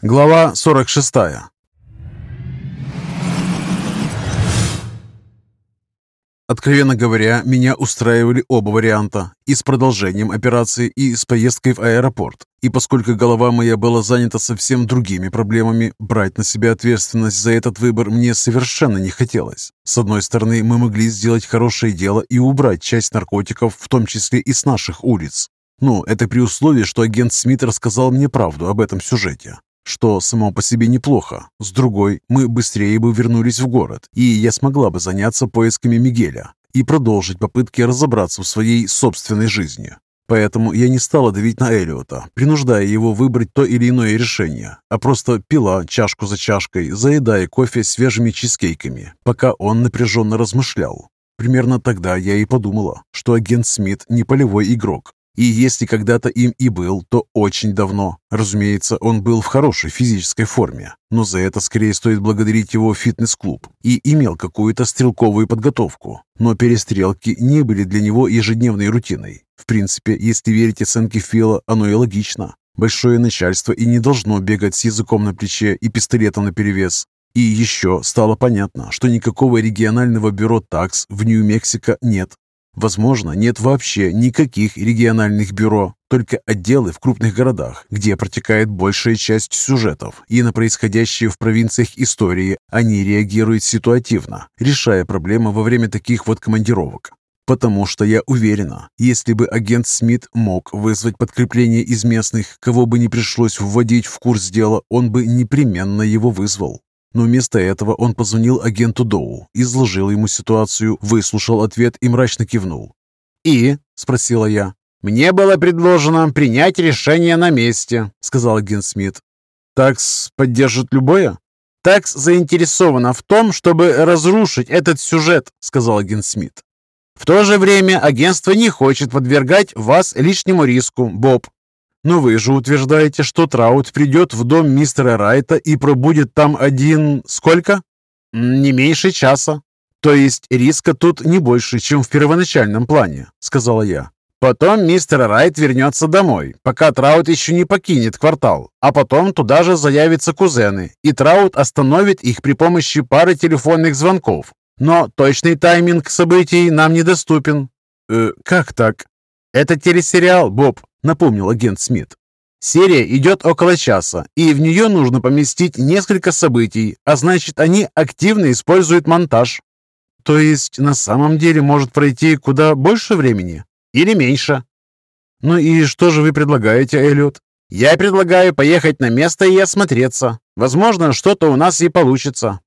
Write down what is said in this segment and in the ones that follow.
Глава 46 Откровенно говоря, меня устраивали оба варианта. И с продолжением операции, и с поездкой в аэропорт. И поскольку голова моя была занята совсем другими проблемами, брать на себя ответственность за этот выбор мне совершенно не хотелось. С одной стороны, мы могли сделать хорошее дело и убрать часть наркотиков, в том числе и с наших улиц. Ну, это при условии, что агент Смит рассказал мне правду об этом сюжете что само по себе неплохо. С другой, мы быстрее бы вернулись в город, и я смогла бы заняться поисками Мигеля и продолжить попытки разобраться в своей собственной жизни. Поэтому я не стала давить на Элиота, принуждая его выбрать то или иное решение, а просто пила чашку за чашкой, заедая кофе свежими чизкейками, пока он напряженно размышлял. Примерно тогда я и подумала, что агент Смит не полевой игрок, и если когда-то им и был, то очень давно. Разумеется, он был в хорошей физической форме, но за это скорее стоит благодарить его фитнес-клуб и имел какую-то стрелковую подготовку. Но перестрелки не были для него ежедневной рутиной. В принципе, если верить оценке Фила, оно и логично. Большое начальство и не должно бегать с языком на плече и пистолетом наперевес. И еще стало понятно, что никакого регионального бюро ТАКС в Нью-Мексико нет, Возможно, нет вообще никаких региональных бюро, только отделы в крупных городах, где протекает большая часть сюжетов, и на происходящие в провинциях истории они реагируют ситуативно, решая проблемы во время таких вот командировок. Потому что я уверена, если бы агент Смит мог вызвать подкрепление из местных, кого бы не пришлось вводить в курс дела, он бы непременно его вызвал. Но вместо этого он позвонил агенту Доу, изложил ему ситуацию, выслушал ответ и мрачно кивнул. «И?» – спросила я. «Мне было предложено принять решение на месте», – сказал агент Смит. «Такс поддержит любое?» «Такс заинтересована в том, чтобы разрушить этот сюжет», – сказал агент Смит. «В то же время агентство не хочет подвергать вас лишнему риску, Боб. Но вы же утверждаете, что Траут придет в дом мистера Райта и пробудет там один... сколько? Не меньше часа. То есть риска тут не больше, чем в первоначальном плане, сказала я. Потом мистер Райт вернется домой, пока Траут еще не покинет квартал, а потом туда же заявятся кузены, и Траут остановит их при помощи пары телефонных звонков. Но точный тайминг событий нам недоступен. Э, как так? Это телесериал, Боб напомнил агент Смит. Серия идет около часа, и в нее нужно поместить несколько событий, а значит, они активно используют монтаж. То есть на самом деле может пройти куда больше времени? Или меньше? Ну и что же вы предлагаете, Эллиот? Я предлагаю поехать на место и осмотреться. Возможно, что-то у нас и получится.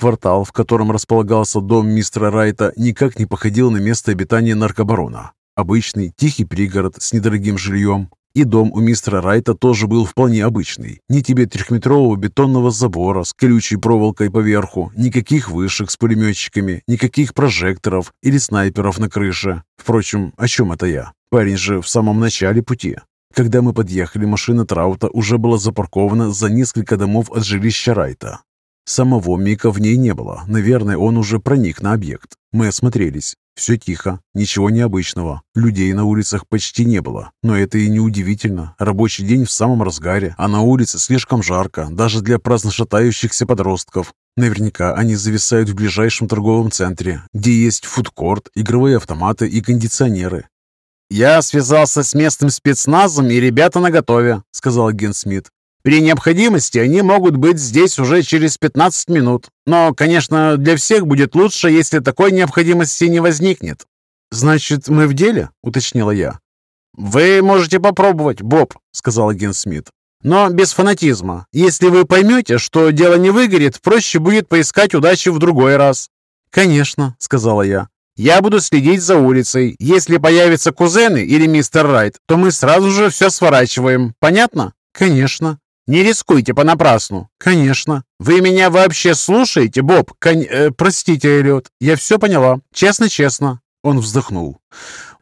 Квартал, в котором располагался дом мистера Райта, никак не походил на место обитания наркобарона. Обычный, тихий пригород с недорогим жильем. И дом у мистера Райта тоже был вполне обычный. Ни тебе трехметрового бетонного забора с колючей проволокой поверху, никаких вышек с пулеметчиками, никаких прожекторов или снайперов на крыше. Впрочем, о чем это я? Парень же в самом начале пути. Когда мы подъехали, машина Траута уже была запаркована за несколько домов от жилища Райта. Самого Мика в ней не было. Наверное, он уже проник на объект. Мы осмотрелись. Все тихо, ничего необычного. Людей на улицах почти не было. Но это и не удивительно. Рабочий день в самом разгаре, а на улице слишком жарко, даже для праздно шатающихся подростков. Наверняка они зависают в ближайшем торговом центре, где есть фудкорт, игровые автоматы и кондиционеры. «Я связался с местным спецназом, и ребята наготове», — сказал агент Смит. При необходимости они могут быть здесь уже через 15 минут. Но, конечно, для всех будет лучше, если такой необходимости не возникнет. «Значит, мы в деле?» – уточнила я. «Вы можете попробовать, Боб», – сказал агент Смит. «Но без фанатизма. Если вы поймете, что дело не выгорит, проще будет поискать удачи в другой раз». «Конечно», – сказала я. «Я буду следить за улицей. Если появятся кузены или мистер Райт, то мы сразу же все сворачиваем. Понятно?» «Конечно». Не рискуйте понапрасну. Конечно. Вы меня вообще слушаете, Боб? Кон... Э, простите, Эллиот. Я все поняла. Честно-честно. Он вздохнул.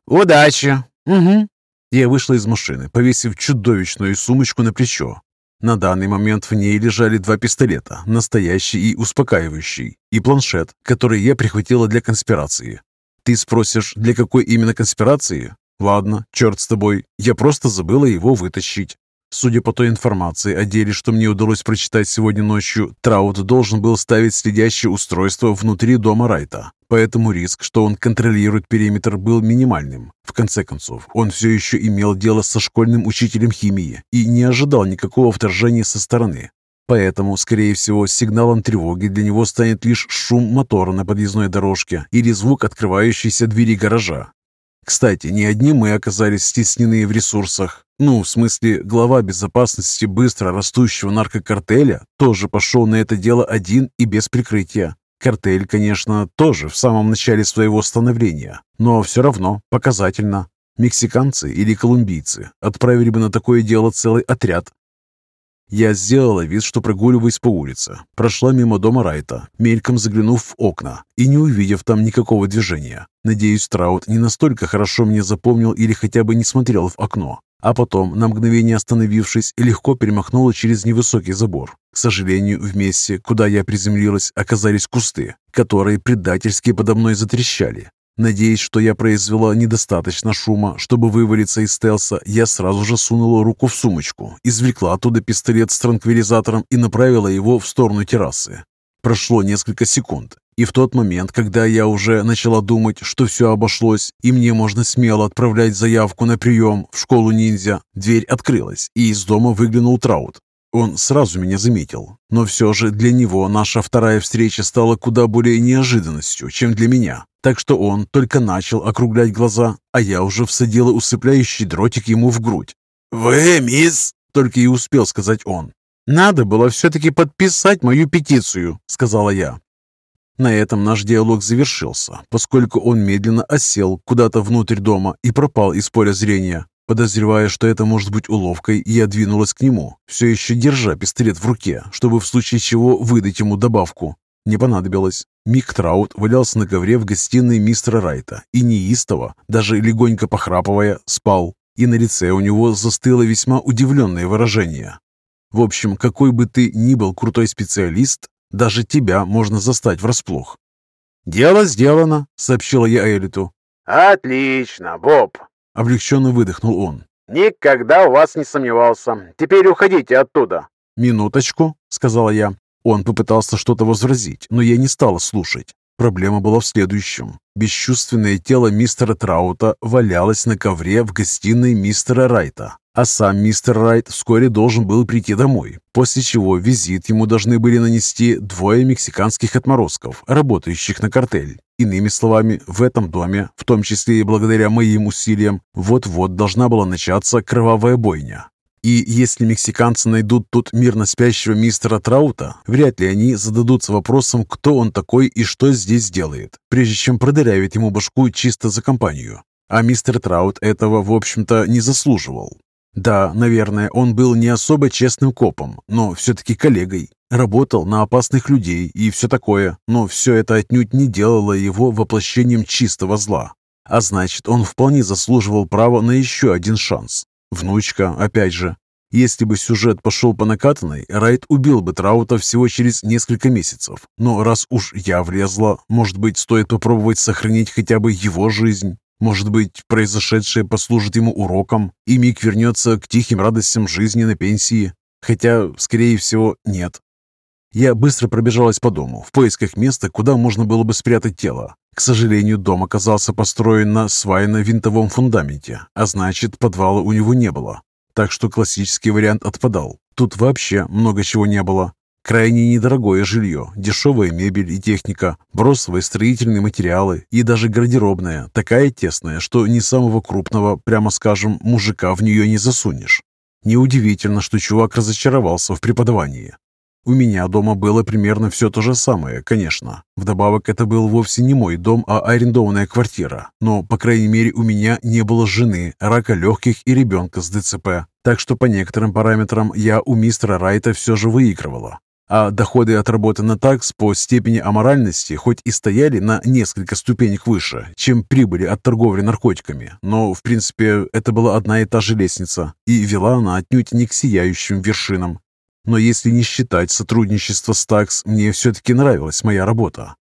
Удачи. Угу. Я вышла из машины, повесив чудовищную сумочку на плечо. На данный момент в ней лежали два пистолета, настоящий и успокаивающий, и планшет, который я прихватила для конспирации. Ты спросишь, для какой именно конспирации? Ладно, черт с тобой, я просто забыла его вытащить. Судя по той информации о деле, что мне удалось прочитать сегодня ночью, Траут должен был ставить следящее устройство внутри дома Райта. Поэтому риск, что он контролирует периметр, был минимальным. В конце концов, он все еще имел дело со школьным учителем химии и не ожидал никакого вторжения со стороны. Поэтому, скорее всего, сигналом тревоги для него станет лишь шум мотора на подъездной дорожке или звук открывающейся двери гаража. Кстати, не одни мы оказались стеснены в ресурсах. Ну, в смысле, глава безопасности быстро растущего наркокартеля тоже пошел на это дело один и без прикрытия. Картель, конечно, тоже в самом начале своего становления, но все равно показательно. Мексиканцы или колумбийцы отправили бы на такое дело целый отряд. Я сделала вид, что прогуливаюсь по улице. Прошла мимо дома Райта, мельком заглянув в окна и не увидев там никакого движения. Надеюсь, Траут не настолько хорошо меня запомнил или хотя бы не смотрел в окно а потом, на мгновение остановившись, легко перемахнула через невысокий забор. К сожалению, в месте, куда я приземлилась, оказались кусты, которые предательски подо мной затрещали. Надеясь, что я произвела недостаточно шума, чтобы вывалиться из стелса, я сразу же сунула руку в сумочку, извлекла оттуда пистолет с транквилизатором и направила его в сторону террасы. Прошло несколько секунд, и в тот момент, когда я уже начала думать, что все обошлось, и мне можно смело отправлять заявку на прием в школу ниндзя, дверь открылась, и из дома выглянул Траут. Он сразу меня заметил, но все же для него наша вторая встреча стала куда более неожиданностью, чем для меня. Так что он только начал округлять глаза, а я уже всадила усыпляющий дротик ему в грудь. «Вы, мисс?» — только и успел сказать он. «Надо было все-таки подписать мою петицию», — сказала я. На этом наш диалог завершился, поскольку он медленно осел куда-то внутрь дома и пропал из поля зрения. Подозревая, что это может быть уловкой, я двинулась к нему, все еще держа пистолет в руке, чтобы в случае чего выдать ему добавку. Не понадобилось. Мик Траут валялся на ковре в гостиной мистера Райта и неистово, даже легонько похрапывая, спал. И на лице у него застыло весьма удивленное выражение. В общем, какой бы ты ни был крутой специалист, даже тебя можно застать врасплох. «Дело сделано», — сообщила я Элиту. «Отлично, Боб», — облегченно выдохнул он. «Никогда у вас не сомневался. Теперь уходите оттуда». «Минуточку», — сказала я. Он попытался что-то возразить, но я не стала слушать. Проблема была в следующем. Бесчувственное тело мистера Траута валялось на ковре в гостиной мистера Райта, а сам мистер Райт вскоре должен был прийти домой, после чего визит ему должны были нанести двое мексиканских отморозков, работающих на картель. Иными словами, в этом доме, в том числе и благодаря моим усилиям, вот-вот должна была начаться кровавая бойня. И если мексиканцы найдут тут мирно спящего мистера Траута, вряд ли они зададутся вопросом, кто он такой и что здесь делает, прежде чем продырявить ему башку чисто за компанию. А мистер Траут этого, в общем-то, не заслуживал. Да, наверное, он был не особо честным копом, но все-таки коллегой. Работал на опасных людей и все такое, но все это отнюдь не делало его воплощением чистого зла. А значит, он вполне заслуживал права на еще один шанс. Внучка, опять же. Если бы сюжет пошел по накатанной, Райт убил бы Траута всего через несколько месяцев. Но раз уж я влезла, может быть, стоит попробовать сохранить хотя бы его жизнь? Может быть, произошедшее послужит ему уроком, и Мик вернется к тихим радостям жизни на пенсии? Хотя, скорее всего, нет. Я быстро пробежалась по дому, в поисках места, куда можно было бы спрятать тело. К сожалению, дом оказался построен на свайно-винтовом фундаменте, а значит, подвала у него не было. Так что классический вариант отпадал. Тут вообще много чего не было. Крайне недорогое жилье, дешевая мебель и техника, бросовые строительные материалы и даже гардеробная, такая тесная, что ни самого крупного, прямо скажем, мужика в нее не засунешь. Неудивительно, что чувак разочаровался в преподавании. У меня дома было примерно все то же самое, конечно. Вдобавок, это был вовсе не мой дом, а арендованная квартира. Но, по крайней мере, у меня не было жены, рака легких и ребенка с ДЦП. Так что по некоторым параметрам я у мистера Райта все же выигрывала. А доходы от работы на такс по степени аморальности хоть и стояли на несколько ступенек выше, чем прибыли от торговли наркотиками, но, в принципе, это была одна и та же лестница, и вела она отнюдь не к сияющим вершинам. Но если не считать сотрудничество с ТАКС, мне все-таки нравилась моя работа.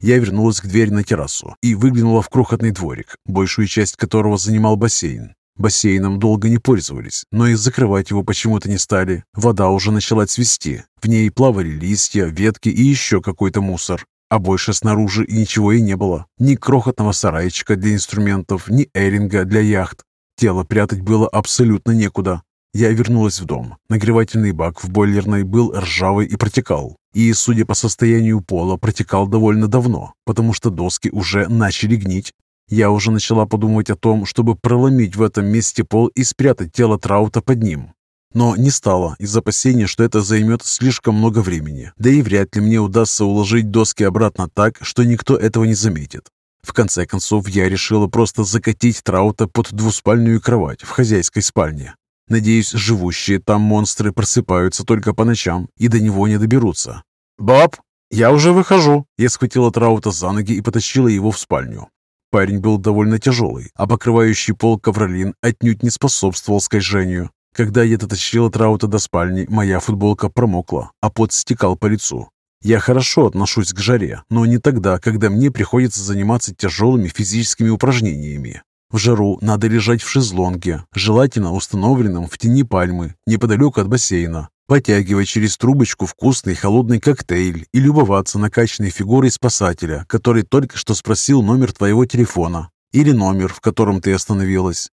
Я вернулась к двери на террасу и выглянула в крохотный дворик, большую часть которого занимал бассейн. Бассейном долго не пользовались, но и закрывать его почему-то не стали. Вода уже начала цвести. В ней плавали листья, ветки и еще какой-то мусор. А больше снаружи ничего и не было. Ни крохотного сарайчика для инструментов, ни эринга для яхт. Тело прятать было абсолютно некуда. Я вернулась в дом. Нагревательный бак в бойлерной был ржавый и протекал. И, судя по состоянию пола, протекал довольно давно, потому что доски уже начали гнить. Я уже начала подумывать о том, чтобы проломить в этом месте пол и спрятать тело Траута под ним. Но не стало, из опасения, что это займет слишком много времени. Да и вряд ли мне удастся уложить доски обратно так, что никто этого не заметит. В конце концов, я решила просто закатить Траута под двуспальную кровать в хозяйской спальне. Надеюсь, живущие там монстры просыпаются только по ночам и до него не доберутся. «Боб, я уже выхожу!» Я схватила Траута за ноги и потащила его в спальню. Парень был довольно тяжелый, а покрывающий пол ковролин отнюдь не способствовал скольжению. Когда я дотащила Траута до спальни, моя футболка промокла, а пот стекал по лицу. Я хорошо отношусь к жаре, но не тогда, когда мне приходится заниматься тяжелыми физическими упражнениями. В жару надо лежать в шезлонге, желательно установленном в тени пальмы, неподалеку от бассейна, потягивать через трубочку вкусный холодный коктейль и любоваться накачанной фигурой спасателя, который только что спросил номер твоего телефона или номер, в котором ты остановилась.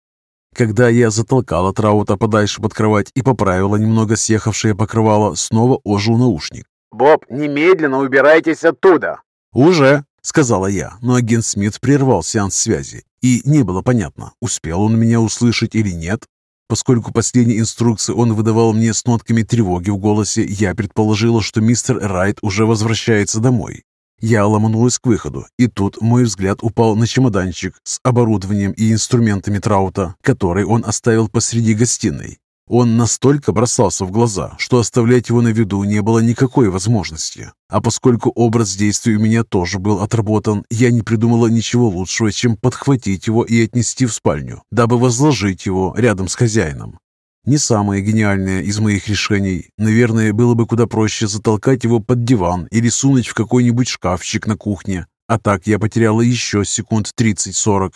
Когда я затолкала Траута подальше под кровать и поправила немного съехавшее покрывало, снова ожил наушник. «Боб, немедленно убирайтесь оттуда!» «Уже!» — сказала я, но агент Смит прервал сеанс связи, и не было понятно, успел он меня услышать или нет. Поскольку последние инструкции он выдавал мне с нотками тревоги в голосе, я предположила, что мистер Райт уже возвращается домой. Я ломанулась к выходу, и тут мой взгляд упал на чемоданчик с оборудованием и инструментами Траута, который он оставил посреди гостиной. Он настолько бросался в глаза, что оставлять его на виду не было никакой возможности. А поскольку образ действий у меня тоже был отработан, я не придумала ничего лучшего, чем подхватить его и отнести в спальню, дабы возложить его рядом с хозяином. Не самое гениальное из моих решений. Наверное, было бы куда проще затолкать его под диван или сунуть в какой-нибудь шкафчик на кухне. А так я потеряла еще секунд 30-40.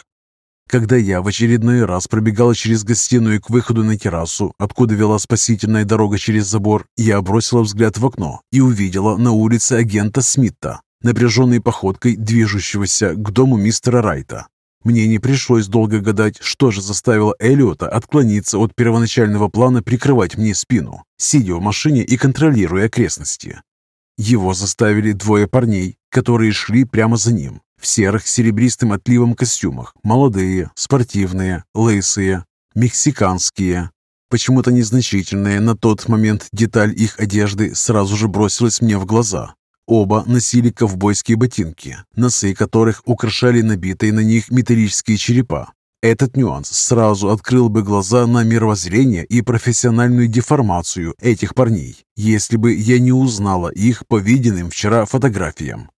Когда я в очередной раз пробегала через гостиную к выходу на террасу, откуда вела спасительная дорога через забор, я бросила взгляд в окно и увидела на улице агента Смита, напряженной походкой движущегося к дому мистера Райта. Мне не пришлось долго гадать, что же заставило Эллиота отклониться от первоначального плана прикрывать мне спину, сидя в машине и контролируя окрестности. Его заставили двое парней, которые шли прямо за ним в серых серебристым отливом костюмах. Молодые, спортивные, лысые, мексиканские. Почему-то незначительная на тот момент деталь их одежды сразу же бросилась мне в глаза. Оба носили ковбойские ботинки, носы которых украшали набитые на них металлические черепа. Этот нюанс сразу открыл бы глаза на мировоззрение и профессиональную деформацию этих парней, если бы я не узнала их по виденным вчера фотографиям.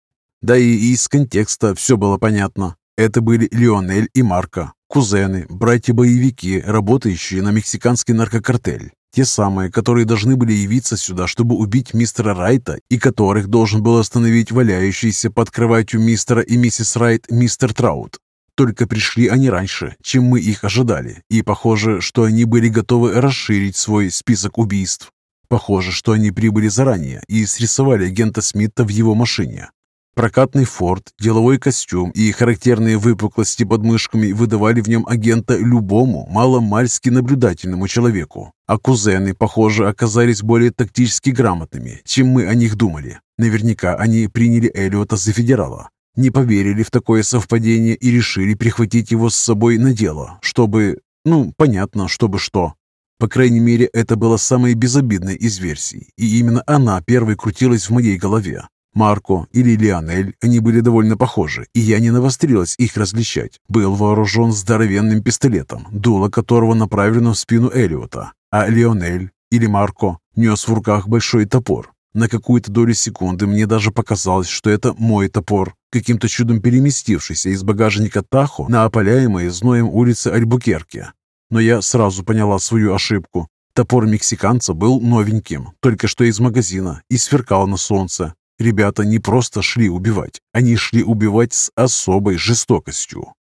Да и из контекста все было понятно. Это были Леонель и Марко, кузены, братья-боевики, работающие на мексиканский наркокартель. Те самые, которые должны были явиться сюда, чтобы убить мистера Райта, и которых должен был остановить валяющийся под кроватью мистера и миссис Райт мистер Траут. Только пришли они раньше, чем мы их ожидали, и похоже, что они были готовы расширить свой список убийств. Похоже, что они прибыли заранее и срисовали агента Смита в его машине. Прокатный форт, деловой костюм и характерные выпуклости под мышками выдавали в нем агента любому маломальски наблюдательному человеку. А кузены, похоже, оказались более тактически грамотными, чем мы о них думали. Наверняка они приняли Эллиота за федерала, не поверили в такое совпадение и решили прихватить его с собой на дело, чтобы... Ну, понятно, чтобы что. По крайней мере, это была самая безобидная из версий, и именно она первой крутилась в моей голове. Марко или Лионель, они были довольно похожи, и я не навострилась их различать. Был вооружен здоровенным пистолетом, дуло которого направлено в спину Элиота, а Лионель или Марко нес в руках большой топор. На какую-то долю секунды мне даже показалось, что это мой топор, каким-то чудом переместившийся из багажника Тахо на опаляемые зноем улицы Альбукерке. Но я сразу поняла свою ошибку. Топор мексиканца был новеньким, только что из магазина, и сверкал на солнце. Ребята не просто шли убивать, они шли убивать с особой жестокостью.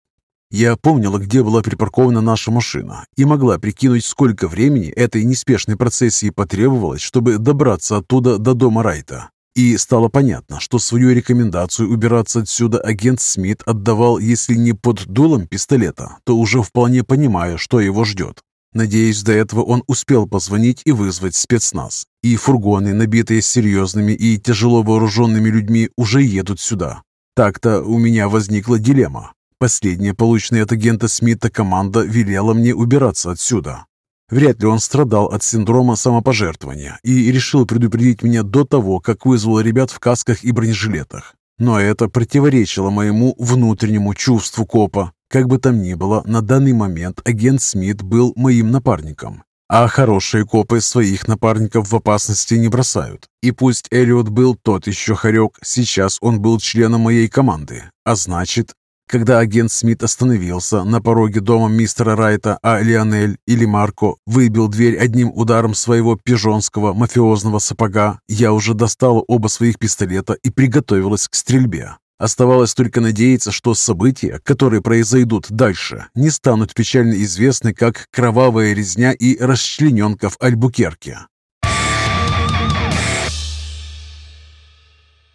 Я помнила, где была припаркована наша машина, и могла прикинуть, сколько времени этой неспешной процессии потребовалось, чтобы добраться оттуда до дома Райта. И стало понятно, что свою рекомендацию убираться отсюда агент Смит отдавал, если не под дулом пистолета, то уже вполне понимая, что его ждет. Надеюсь, до этого он успел позвонить и вызвать спецназ. И фургоны, набитые серьезными и тяжело вооруженными людьми, уже едут сюда. Так-то у меня возникла дилемма. Последняя, полученная от агента Смита команда, велела мне убираться отсюда. Вряд ли он страдал от синдрома самопожертвования и решил предупредить меня до того, как вызвал ребят в касках и бронежилетах. Но это противоречило моему внутреннему чувству копа. Как бы там ни было, на данный момент агент Смит был моим напарником. А хорошие копы своих напарников в опасности не бросают. И пусть Эллиот был тот еще хорек, сейчас он был членом моей команды. А значит, когда агент Смит остановился на пороге дома мистера Райта, а Лионель или Марко выбил дверь одним ударом своего пижонского мафиозного сапога, я уже достала оба своих пистолета и приготовилась к стрельбе. Оставалось только надеяться, что события, которые произойдут дальше, не станут печально известны как кровавая резня и расчлененка в Альбукерке.